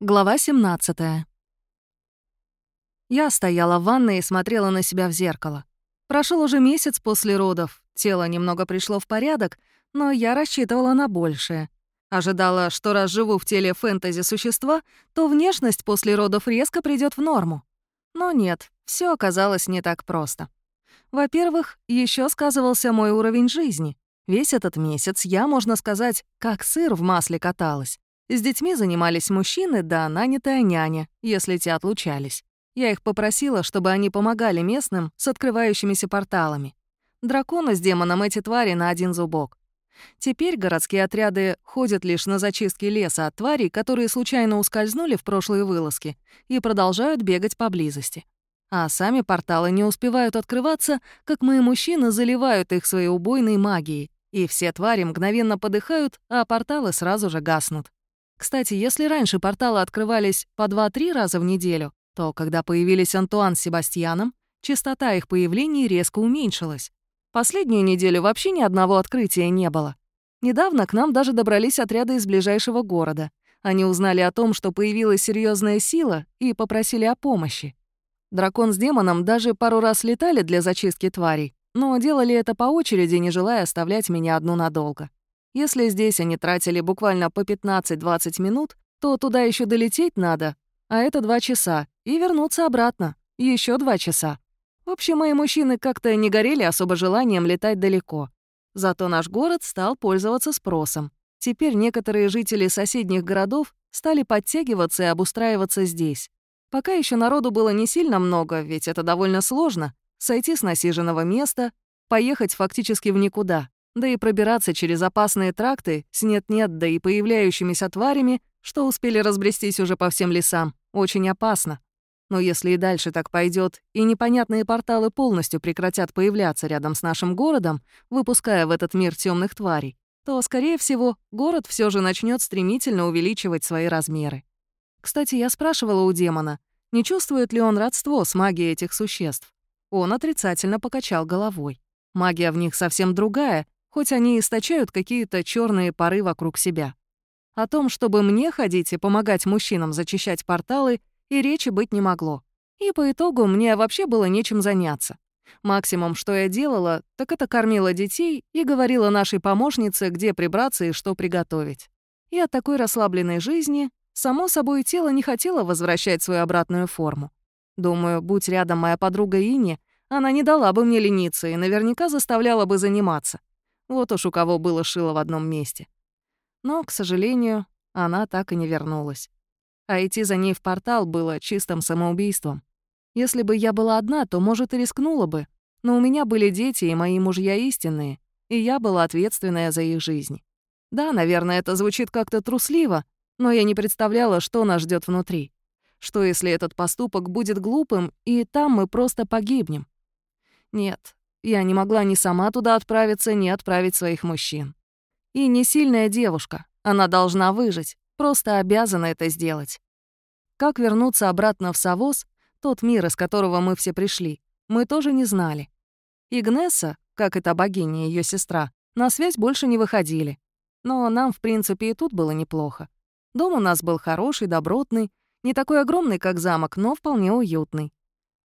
Глава 17. Я стояла в ванной и смотрела на себя в зеркало. Прошел уже месяц после родов, тело немного пришло в порядок, но я рассчитывала на большее. Ожидала, что раз живу в теле фэнтези-существа, то внешность после родов резко придет в норму. Но нет, все оказалось не так просто. Во-первых, еще сказывался мой уровень жизни. Весь этот месяц я, можно сказать, как сыр в масле каталась. С детьми занимались мужчины, да нанятая няня, если те отлучались. Я их попросила, чтобы они помогали местным с открывающимися порталами. Дракону с демоном эти твари на один зубок. Теперь городские отряды ходят лишь на зачистки леса от тварей, которые случайно ускользнули в прошлые вылазки, и продолжают бегать поблизости. А сами порталы не успевают открываться, как мои мужчины заливают их своей убойной магией, и все твари мгновенно подыхают, а порталы сразу же гаснут. Кстати, если раньше порталы открывались по 2-3 раза в неделю, то когда появились Антуан с Себастьяном, частота их появлений резко уменьшилась. Последнюю неделю вообще ни одного открытия не было. Недавно к нам даже добрались отряды из ближайшего города. Они узнали о том, что появилась серьезная сила, и попросили о помощи. Дракон с демоном даже пару раз летали для зачистки тварей, но делали это по очереди, не желая оставлять меня одну надолго. Если здесь они тратили буквально по 15-20 минут, то туда еще долететь надо, а это два часа, и вернуться обратно, еще два часа. В общем, мои мужчины как-то не горели особо желанием летать далеко. Зато наш город стал пользоваться спросом. Теперь некоторые жители соседних городов стали подтягиваться и обустраиваться здесь. Пока еще народу было не сильно много, ведь это довольно сложно — сойти с насиженного места, поехать фактически в никуда. Да и пробираться через опасные тракты с нет-нет, да и появляющимися тварями, что успели разбрестись уже по всем лесам, очень опасно. Но если и дальше так пойдет, и непонятные порталы полностью прекратят появляться рядом с нашим городом, выпуская в этот мир темных тварей, то, скорее всего, город все же начнет стремительно увеличивать свои размеры. Кстати, я спрашивала у демона, не чувствует ли он родство с магией этих существ. Он отрицательно покачал головой. Магия в них совсем другая, хоть они источают какие-то черные пары вокруг себя. О том, чтобы мне ходить и помогать мужчинам зачищать порталы, и речи быть не могло. И по итогу мне вообще было нечем заняться. Максимум, что я делала, так это кормила детей и говорила нашей помощнице, где прибраться и что приготовить. И от такой расслабленной жизни, само собой, тело не хотело возвращать свою обратную форму. Думаю, будь рядом моя подруга Ини, она не дала бы мне лениться и наверняка заставляла бы заниматься. Вот уж у кого было шило в одном месте. Но, к сожалению, она так и не вернулась. А идти за ней в портал было чистым самоубийством. Если бы я была одна, то, может, и рискнула бы. Но у меня были дети и мои мужья истинные, и я была ответственная за их жизнь. Да, наверное, это звучит как-то трусливо, но я не представляла, что нас ждет внутри. Что, если этот поступок будет глупым, и там мы просто погибнем? Нет, я не могла ни сама туда отправиться, ни отправить своих мужчин. И не сильная девушка, она должна выжить, просто обязана это сделать. Как вернуться обратно в Савос, тот мир, из которого мы все пришли, мы тоже не знали. Игнесса, как это богиня и её сестра, на связь больше не выходили. Но нам, в принципе, и тут было неплохо. Дом у нас был хороший, добротный, не такой огромный, как замок, но вполне уютный.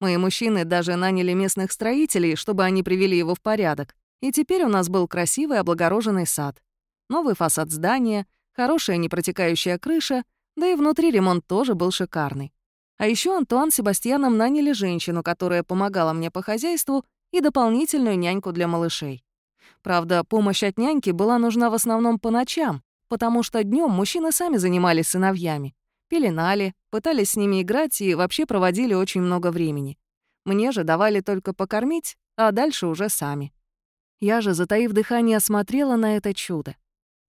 Мои мужчины даже наняли местных строителей, чтобы они привели его в порядок. И теперь у нас был красивый облагороженный сад. Новый фасад здания, хорошая непротекающая крыша, да и внутри ремонт тоже был шикарный. А еще Антуан с Себастьяном наняли женщину, которая помогала мне по хозяйству, и дополнительную няньку для малышей. Правда, помощь от няньки была нужна в основном по ночам, потому что днем мужчины сами занимались сыновьями пеленали, пытались с ними играть и вообще проводили очень много времени. Мне же давали только покормить, а дальше уже сами. Я же, затаив дыхание, смотрела на это чудо.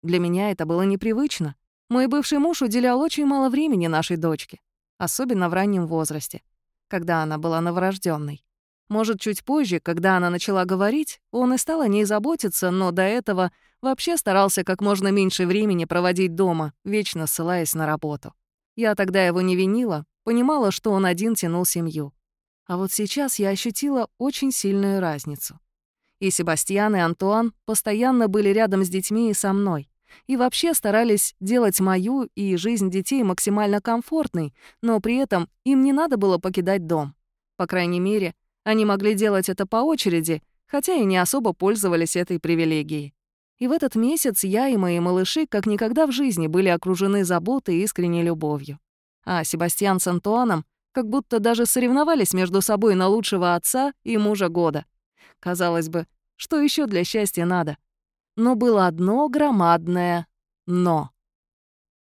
Для меня это было непривычно. Мой бывший муж уделял очень мало времени нашей дочке, особенно в раннем возрасте, когда она была новорожденной. Может, чуть позже, когда она начала говорить, он и стал о ней заботиться, но до этого вообще старался как можно меньше времени проводить дома, вечно ссылаясь на работу. Я тогда его не винила, понимала, что он один тянул семью. А вот сейчас я ощутила очень сильную разницу. И Себастьян, и Антуан постоянно были рядом с детьми и со мной. и вообще старались делать мою и жизнь детей максимально комфортной, но при этом им не надо было покидать дом. По крайней мере, они могли делать это по очереди, хотя и не особо пользовались этой привилегией. И в этот месяц я и мои малыши как никогда в жизни были окружены заботой и искренней любовью. А Себастьян с Антуаном как будто даже соревновались между собой на лучшего отца и мужа года. Казалось бы, что еще для счастья надо? Но было одно громадное «но».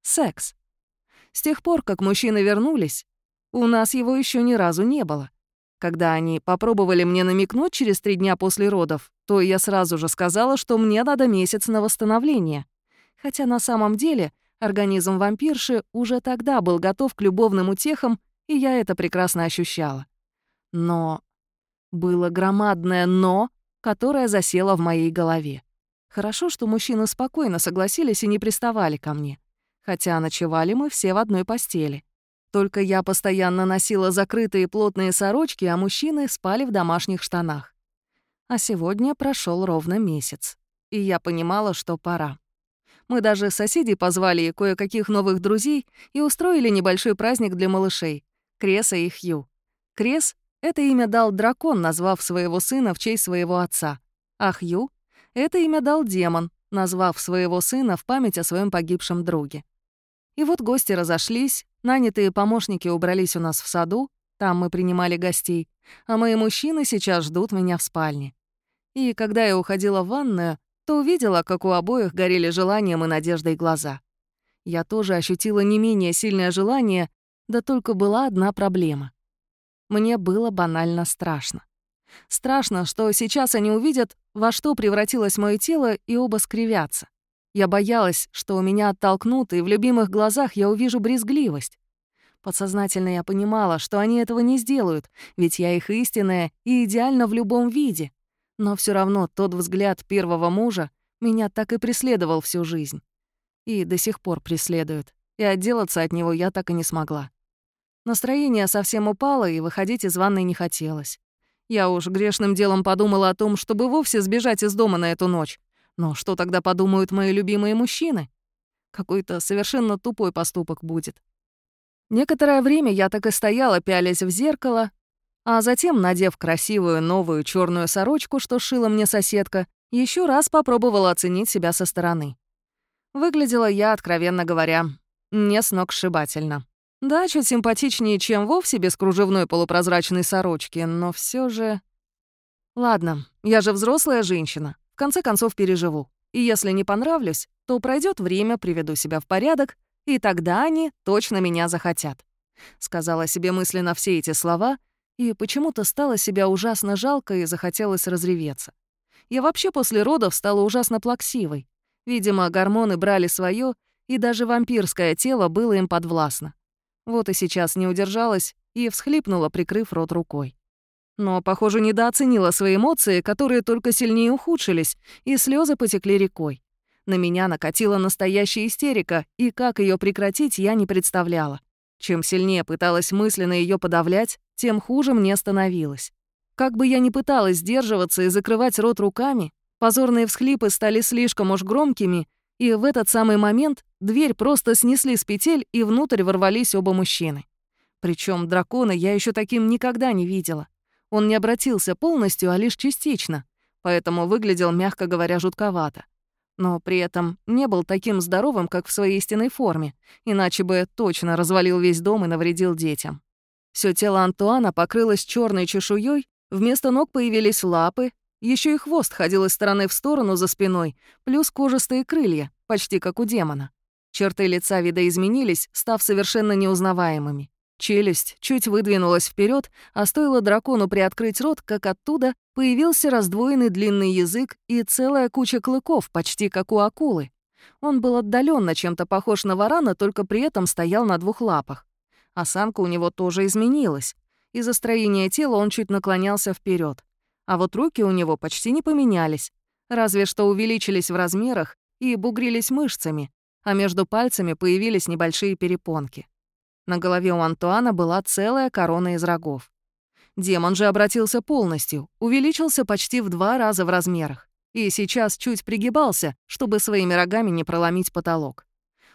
Секс. С тех пор, как мужчины вернулись, у нас его еще ни разу не было. Когда они попробовали мне намекнуть через три дня после родов, то я сразу же сказала, что мне надо месяц на восстановление. Хотя на самом деле организм вампирши уже тогда был готов к любовным утехам, и я это прекрасно ощущала. Но было громадное «но», которое засело в моей голове. Хорошо, что мужчины спокойно согласились и не приставали ко мне. Хотя ночевали мы все в одной постели. Только я постоянно носила закрытые плотные сорочки, а мужчины спали в домашних штанах. А сегодня прошел ровно месяц, и я понимала, что пора. Мы даже соседей позвали и кое-каких новых друзей и устроили небольшой праздник для малышей — Креса и Хью. Крес — это имя дал дракон, назвав своего сына в честь своего отца. А Хью — это имя дал демон, назвав своего сына в память о своем погибшем друге. И вот гости разошлись, нанятые помощники убрались у нас в саду, там мы принимали гостей, а мои мужчины сейчас ждут меня в спальне. И когда я уходила в ванную, то увидела, как у обоих горели желанием и надеждой глаза. Я тоже ощутила не менее сильное желание, да только была одна проблема. Мне было банально страшно. Страшно, что сейчас они увидят, во что превратилось мое тело, и оба скривятся. Я боялась, что у меня оттолкнут, и в любимых глазах я увижу брезгливость. Подсознательно я понимала, что они этого не сделают, ведь я их истинная и идеально в любом виде. Но все равно тот взгляд первого мужа меня так и преследовал всю жизнь. И до сих пор преследует. И отделаться от него я так и не смогла. Настроение совсем упало, и выходить из ванной не хотелось. Я уж грешным делом подумала о том, чтобы вовсе сбежать из дома на эту ночь. Но что тогда подумают мои любимые мужчины? Какой-то совершенно тупой поступок будет. Некоторое время я так и стояла, пялясь в зеркало, а затем, надев красивую новую черную сорочку, что шила мне соседка, еще раз попробовала оценить себя со стороны. Выглядела я, откровенно говоря, не сногсшибательно. Да, чуть симпатичнее, чем вовсе без кружевной полупрозрачной сорочки, но все же... Ладно, я же взрослая женщина. В конце концов, переживу. И если не понравлюсь, то пройдет время, приведу себя в порядок, и тогда они точно меня захотят. Сказала себе мысленно все эти слова, и почему-то стало себя ужасно жалко и захотелось разреветься. Я вообще после родов стала ужасно плаксивой. Видимо, гормоны брали свое, и даже вампирское тело было им подвластно. Вот и сейчас не удержалась и всхлипнула, прикрыв рот рукой. Но, похоже, недооценила свои эмоции, которые только сильнее ухудшились, и слезы потекли рекой. На меня накатила настоящая истерика, и как ее прекратить, я не представляла. Чем сильнее пыталась мысленно ее подавлять, тем хуже мне становилось. Как бы я ни пыталась сдерживаться и закрывать рот руками, позорные всхлипы стали слишком уж громкими, и в этот самый момент дверь просто снесли с петель, и внутрь ворвались оба мужчины. Причем дракона я еще таким никогда не видела. Он не обратился полностью, а лишь частично, поэтому выглядел, мягко говоря, жутковато. Но при этом не был таким здоровым, как в своей истинной форме, иначе бы точно развалил весь дом и навредил детям. Все тело Антуана покрылось черной чешуей, вместо ног появились лапы, еще и хвост ходил из стороны в сторону за спиной, плюс кожистые крылья, почти как у демона. Черты лица видоизменились, став совершенно неузнаваемыми. Челюсть чуть выдвинулась вперед, а стоило дракону приоткрыть рот, как оттуда появился раздвоенный длинный язык и целая куча клыков, почти как у акулы. Он был отдаленно чем-то похож на варана, только при этом стоял на двух лапах. Осанка у него тоже изменилась. Из-за строения тела он чуть наклонялся вперед, А вот руки у него почти не поменялись, разве что увеличились в размерах и бугрились мышцами, а между пальцами появились небольшие перепонки. На голове у Антуана была целая корона из рогов. Демон же обратился полностью, увеличился почти в два раза в размерах. и сейчас чуть пригибался, чтобы своими рогами не проломить потолок.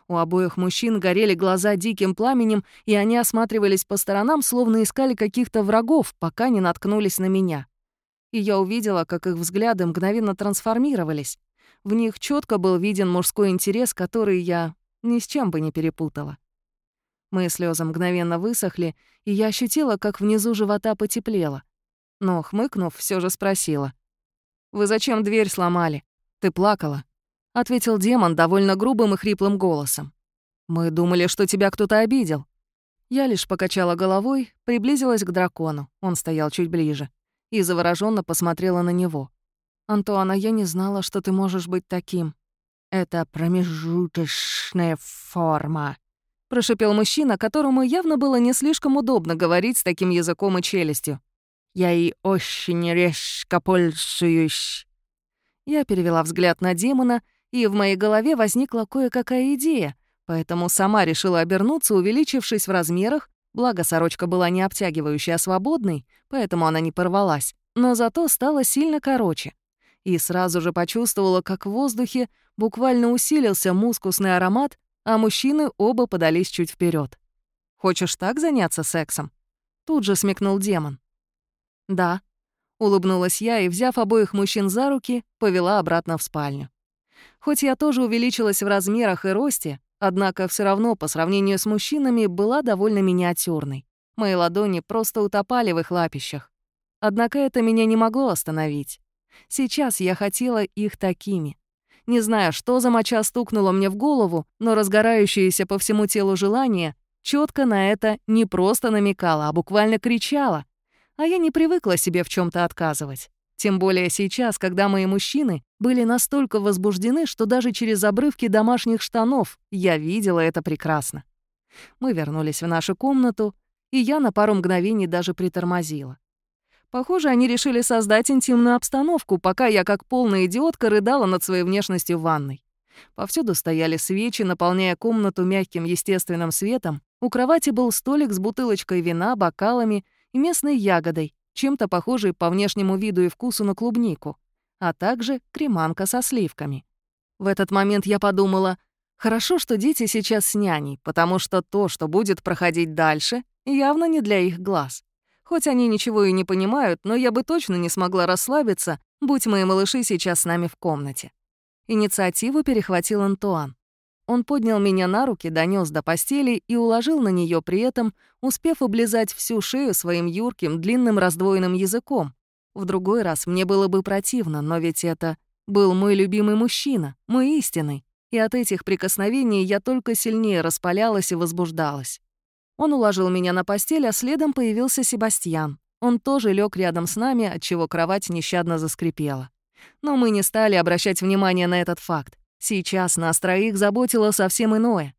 У обоих мужчин горели глаза диким пламенем, и они осматривались по сторонам, словно искали каких-то врагов, пока не наткнулись на меня. И я увидела, как их взгляды мгновенно трансформировались. В них четко был виден мужской интерес, который я ни с чем бы не перепутала. Мои слезы мгновенно высохли, и я ощутила, как внизу живота потеплело. Но, хмыкнув, все же спросила. «Вы зачем дверь сломали? Ты плакала?» — ответил демон довольно грубым и хриплым голосом. «Мы думали, что тебя кто-то обидел». Я лишь покачала головой, приблизилась к дракону, он стоял чуть ближе, и завороженно посмотрела на него. «Антуана, я не знала, что ты можешь быть таким. Это промежуточная форма», — прошипел мужчина, которому явно было не слишком удобно говорить с таким языком и челюстью. Я и очень резко пользуюсь». Я перевела взгляд на демона, и в моей голове возникла кое-какая идея, поэтому сама решила обернуться, увеличившись в размерах, благо сорочка была не обтягивающей, а свободной, поэтому она не порвалась, но зато стала сильно короче. И сразу же почувствовала, как в воздухе буквально усилился мускусный аромат, а мужчины оба подались чуть вперед. «Хочешь так заняться сексом?» Тут же смекнул демон. «Да», — улыбнулась я и, взяв обоих мужчин за руки, повела обратно в спальню. Хоть я тоже увеличилась в размерах и росте, однако все равно по сравнению с мужчинами была довольно миниатюрной. Мои ладони просто утопали в их лапищах. Однако это меня не могло остановить. Сейчас я хотела их такими. Не знаю, что за моча стукнула мне в голову, но разгорающееся по всему телу желание четко на это не просто намекало, а буквально кричало а я не привыкла себе в чем то отказывать. Тем более сейчас, когда мои мужчины были настолько возбуждены, что даже через обрывки домашних штанов я видела это прекрасно. Мы вернулись в нашу комнату, и я на пару мгновений даже притормозила. Похоже, они решили создать интимную обстановку, пока я как полная идиотка рыдала над своей внешностью в ванной. Повсюду стояли свечи, наполняя комнату мягким естественным светом. У кровати был столик с бутылочкой вина, бокалами и местной ягодой, чем-то похожей по внешнему виду и вкусу на клубнику, а также креманка со сливками. В этот момент я подумала, хорошо, что дети сейчас с няней, потому что то, что будет проходить дальше, явно не для их глаз. Хоть они ничего и не понимают, но я бы точно не смогла расслабиться, будь мои малыши сейчас с нами в комнате. Инициативу перехватил Антуан. Он поднял меня на руки, донес до постели и уложил на нее при этом, успев облизать всю шею своим юрким, длинным раздвоенным языком. В другой раз мне было бы противно, но ведь это был мой любимый мужчина, мой истинный. И от этих прикосновений я только сильнее распалялась и возбуждалась. Он уложил меня на постель, а следом появился Себастьян. Он тоже лег рядом с нами, отчего кровать нещадно заскрипела. Но мы не стали обращать внимания на этот факт. Сейчас нас троих заботило совсем иное.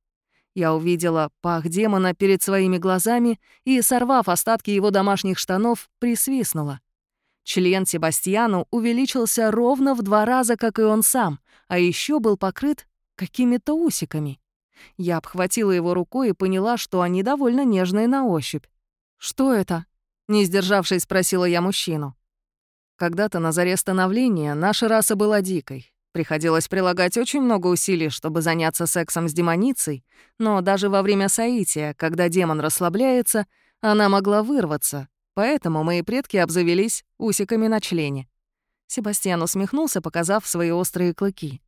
Я увидела пах демона перед своими глазами и, сорвав остатки его домашних штанов, присвистнула. Член Себастьяну увеличился ровно в два раза, как и он сам, а еще был покрыт какими-то усиками. Я обхватила его рукой и поняла, что они довольно нежные на ощупь. «Что это?» — не сдержавшись, спросила я мужчину. Когда-то на заре становления наша раса была дикой. Приходилось прилагать очень много усилий, чтобы заняться сексом с демоницей, но даже во время соития, когда демон расслабляется, она могла вырваться, поэтому мои предки обзавелись усиками на члене. Себастьян усмехнулся, показав свои острые клыки.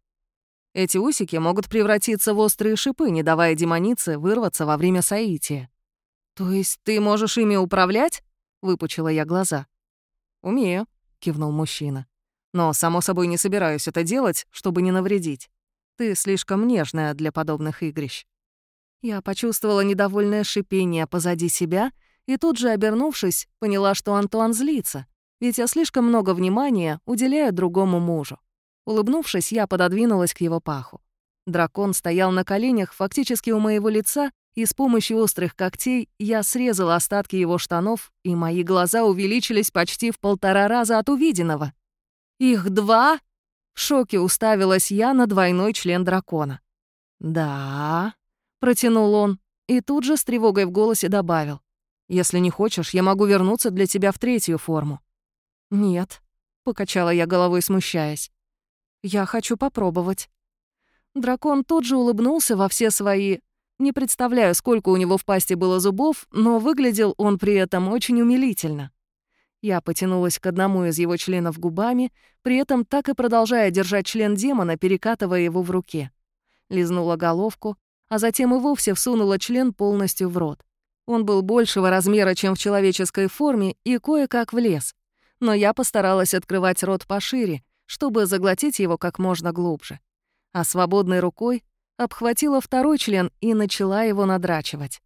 Эти усики могут превратиться в острые шипы, не давая демонице вырваться во время соития. «То есть ты можешь ими управлять?» — выпучила я глаза. «Умею», — кивнул мужчина. Но, само собой, не собираюсь это делать, чтобы не навредить. Ты слишком нежная для подобных игрищ». Я почувствовала недовольное шипение позади себя и тут же, обернувшись, поняла, что Антуан злится, ведь я слишком много внимания уделяю другому мужу. Улыбнувшись, я пододвинулась к его паху. Дракон стоял на коленях фактически у моего лица, и с помощью острых когтей я срезала остатки его штанов, и мои глаза увеличились почти в полтора раза от увиденного. «Их два?» В шоке уставилась я на двойной член дракона. «Да», — протянул он, и тут же с тревогой в голосе добавил. «Если не хочешь, я могу вернуться для тебя в третью форму». «Нет», — покачала я головой, смущаясь. «Я хочу попробовать». Дракон тут же улыбнулся во все свои... Не представляю, сколько у него в пасти было зубов, но выглядел он при этом очень умилительно. Я потянулась к одному из его членов губами, при этом так и продолжая держать член демона, перекатывая его в руке. Лизнула головку, а затем и вовсе всунула член полностью в рот. Он был большего размера, чем в человеческой форме, и кое-как влез. Но я постаралась открывать рот пошире, чтобы заглотить его как можно глубже. А свободной рукой обхватила второй член и начала его надрачивать.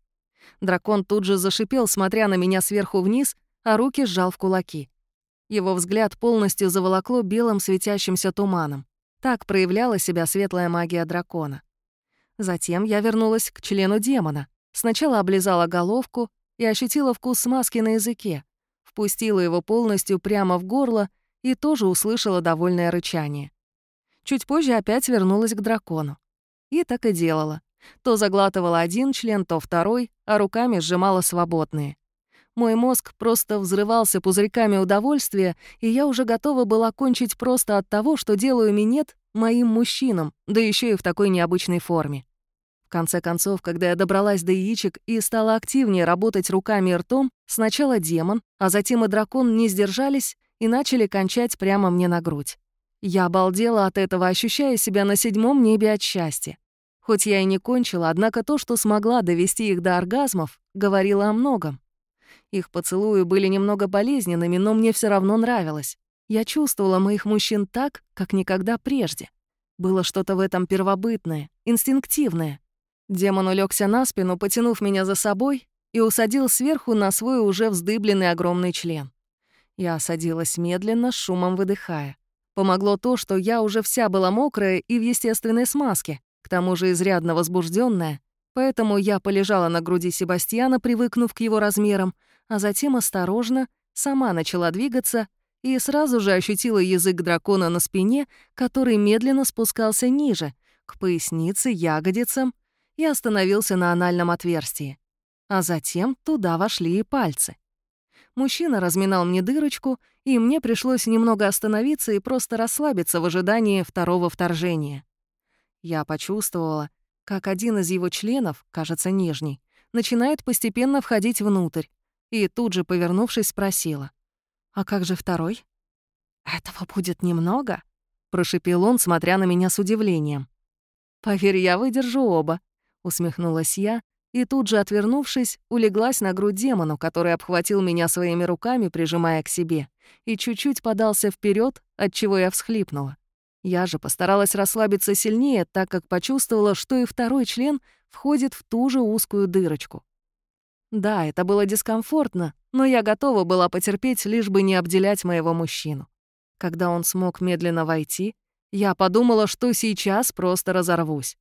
Дракон тут же зашипел, смотря на меня сверху вниз, а руки сжал в кулаки. Его взгляд полностью заволокло белым светящимся туманом. Так проявляла себя светлая магия дракона. Затем я вернулась к члену демона. Сначала облизала головку и ощутила вкус смазки на языке. Впустила его полностью прямо в горло и тоже услышала довольное рычание. Чуть позже опять вернулась к дракону. И так и делала. То заглатывала один член, то второй, а руками сжимала свободные. Мой мозг просто взрывался пузырьками удовольствия, и я уже готова была кончить просто от того, что делаю минет моим мужчинам, да еще и в такой необычной форме. В конце концов, когда я добралась до яичек и стала активнее работать руками и ртом, сначала демон, а затем и дракон не сдержались и начали кончать прямо мне на грудь. Я обалдела от этого, ощущая себя на седьмом небе от счастья. Хоть я и не кончила, однако то, что смогла довести их до оргазмов, говорило о многом. Их поцелуи были немного болезненными, но мне все равно нравилось. Я чувствовала моих мужчин так, как никогда прежде. Было что-то в этом первобытное, инстинктивное. Демон улегся на спину, потянув меня за собой, и усадил сверху на свой уже вздыбленный огромный член. Я садилась медленно, шумом выдыхая. Помогло то, что я уже вся была мокрая и в естественной смазке, к тому же изрядно возбужденная, поэтому я полежала на груди Себастьяна, привыкнув к его размерам, а затем осторожно сама начала двигаться и сразу же ощутила язык дракона на спине, который медленно спускался ниже, к пояснице, ягодицам, и остановился на анальном отверстии. А затем туда вошли и пальцы. Мужчина разминал мне дырочку, и мне пришлось немного остановиться и просто расслабиться в ожидании второго вторжения. Я почувствовала, как один из его членов, кажется, нижний, начинает постепенно входить внутрь, и тут же, повернувшись, спросила. «А как же второй?» «Этого будет немного?» — прошипел он, смотря на меня с удивлением. «Поверь, я выдержу оба», — усмехнулась я, и тут же, отвернувшись, улеглась на грудь демону, который обхватил меня своими руками, прижимая к себе, и чуть-чуть подался вперед, от чего я всхлипнула. Я же постаралась расслабиться сильнее, так как почувствовала, что и второй член входит в ту же узкую дырочку. Да, это было дискомфортно, но я готова была потерпеть, лишь бы не обделять моего мужчину. Когда он смог медленно войти, я подумала, что сейчас просто разорвусь.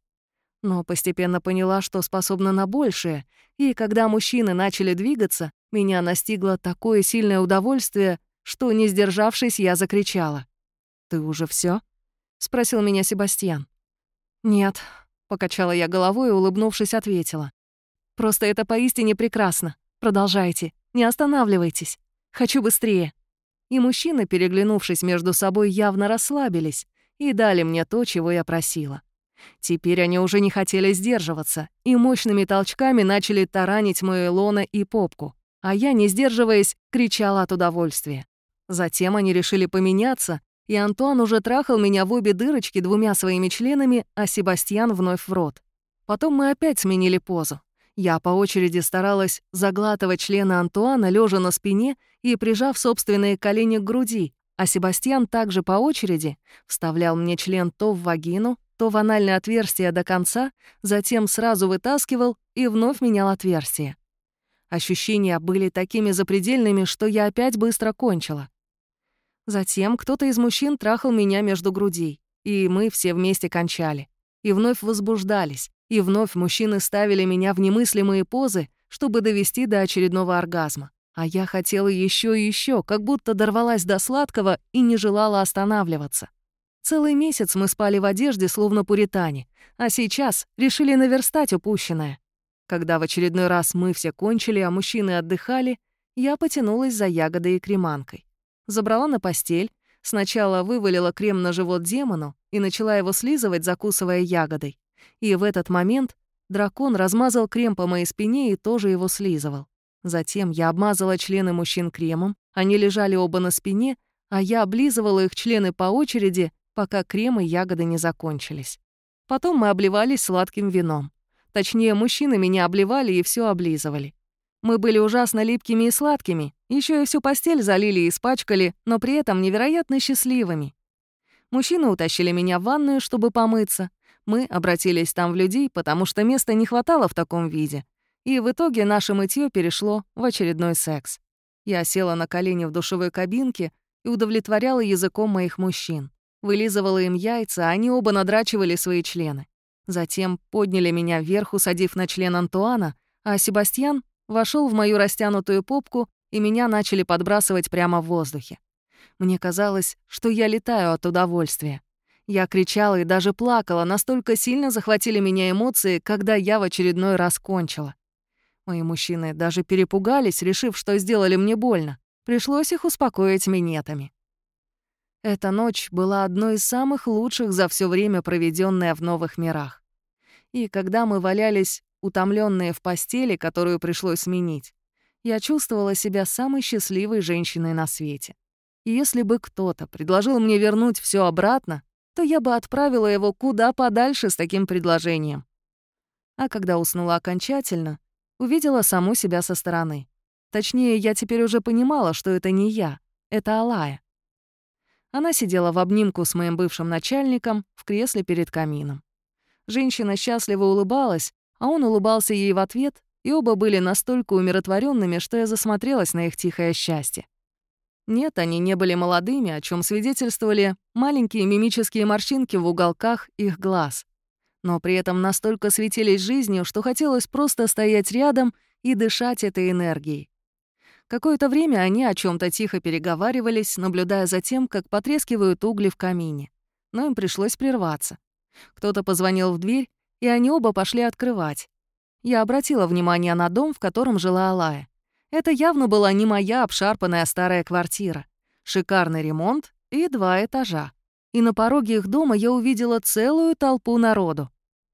Но постепенно поняла, что способна на большее, и когда мужчины начали двигаться, меня настигло такое сильное удовольствие, что, не сдержавшись, я закричала. «Ты уже все? спросил меня Себастьян. «Нет», — покачала я головой и, улыбнувшись, ответила. Просто это поистине прекрасно. Продолжайте. Не останавливайтесь. Хочу быстрее». И мужчины, переглянувшись между собой, явно расслабились и дали мне то, чего я просила. Теперь они уже не хотели сдерживаться и мощными толчками начали таранить мою лона и попку, а я, не сдерживаясь, кричала от удовольствия. Затем они решили поменяться, и Антуан уже трахал меня в обе дырочки двумя своими членами, а Себастьян вновь в рот. Потом мы опять сменили позу. Я по очереди старалась заглатывать члена Антуана, лежа на спине и прижав собственные колени к груди, а Себастьян также по очереди вставлял мне член то в вагину, то в анальное отверстие до конца, затем сразу вытаскивал и вновь менял отверстие. Ощущения были такими запредельными, что я опять быстро кончила. Затем кто-то из мужчин трахал меня между грудей, и мы все вместе кончали. И вновь возбуждались, и вновь мужчины ставили меня в немыслимые позы, чтобы довести до очередного оргазма. А я хотела еще и еще, как будто дорвалась до сладкого и не желала останавливаться. Целый месяц мы спали в одежде, словно пуритане, а сейчас решили наверстать упущенное. Когда в очередной раз мы все кончили, а мужчины отдыхали, я потянулась за ягодой и креманкой. Забрала на постель, Сначала вывалила крем на живот демону и начала его слизывать, закусывая ягодой. И в этот момент дракон размазал крем по моей спине и тоже его слизывал. Затем я обмазала члены мужчин кремом, они лежали оба на спине, а я облизывала их члены по очереди, пока крем и ягоды не закончились. Потом мы обливались сладким вином. Точнее, мужчины меня обливали и все облизывали. Мы были ужасно липкими и сладкими, еще и всю постель залили и испачкали, но при этом невероятно счастливыми. Мужчины утащили меня в ванную, чтобы помыться. Мы обратились там в людей, потому что места не хватало в таком виде. И в итоге наше мытье перешло в очередной секс. Я села на колени в душевой кабинке и удовлетворяла языком моих мужчин. Вылизывала им яйца, они оба надрачивали свои члены. Затем подняли меня вверх, усадив на член Антуана, а Себастьян вошел в мою растянутую попку, и меня начали подбрасывать прямо в воздухе. Мне казалось, что я летаю от удовольствия. Я кричала и даже плакала, настолько сильно захватили меня эмоции, когда я в очередной раз кончила. Мои мужчины даже перепугались, решив, что сделали мне больно. Пришлось их успокоить минетами. Эта ночь была одной из самых лучших за все время, проведенная в новых мирах. И когда мы валялись утомленные в постели, которую пришлось сменить, я чувствовала себя самой счастливой женщиной на свете. И если бы кто-то предложил мне вернуть все обратно, то я бы отправила его куда подальше с таким предложением. А когда уснула окончательно, увидела саму себя со стороны. Точнее, я теперь уже понимала, что это не я, это Алая. Она сидела в обнимку с моим бывшим начальником в кресле перед камином. Женщина счастливо улыбалась, а он улыбался ей в ответ, и оба были настолько умиротворенными, что я засмотрелась на их тихое счастье. Нет, они не были молодыми, о чем свидетельствовали маленькие мимические морщинки в уголках их глаз. Но при этом настолько светились жизнью, что хотелось просто стоять рядом и дышать этой энергией. Какое-то время они о чем то тихо переговаривались, наблюдая за тем, как потрескивают угли в камине. Но им пришлось прерваться. Кто-то позвонил в дверь, и они оба пошли открывать. Я обратила внимание на дом, в котором жила Алая. Это явно была не моя обшарпанная старая квартира. Шикарный ремонт и два этажа. И на пороге их дома я увидела целую толпу народу.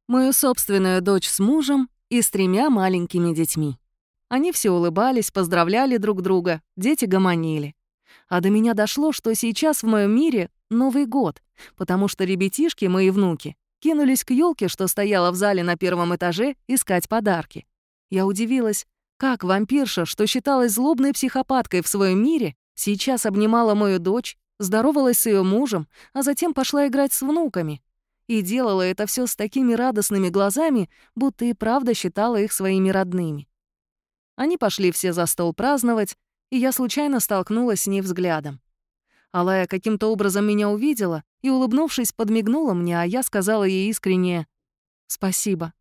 Мою собственную дочь с мужем и с тремя маленькими детьми. Они все улыбались, поздравляли друг друга, дети гомонили. А до меня дошло, что сейчас в моем мире Новый год, потому что ребятишки, мои внуки, кинулись к елке, что стояла в зале на первом этаже, искать подарки. Я удивилась, как вампирша, что считалась злобной психопаткой в своем мире, сейчас обнимала мою дочь, здоровалась с ее мужем, а затем пошла играть с внуками. И делала это все с такими радостными глазами, будто и правда считала их своими родными. Они пошли все за стол праздновать, и я случайно столкнулась с ней взглядом. Алая каким-то образом меня увидела и, улыбнувшись, подмигнула мне, а я сказала ей искренне «Спасибо.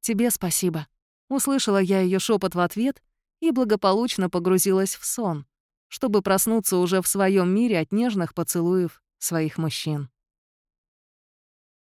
Тебе спасибо». Услышала я ее шепот в ответ и благополучно погрузилась в сон, чтобы проснуться уже в своем мире от нежных поцелуев своих мужчин.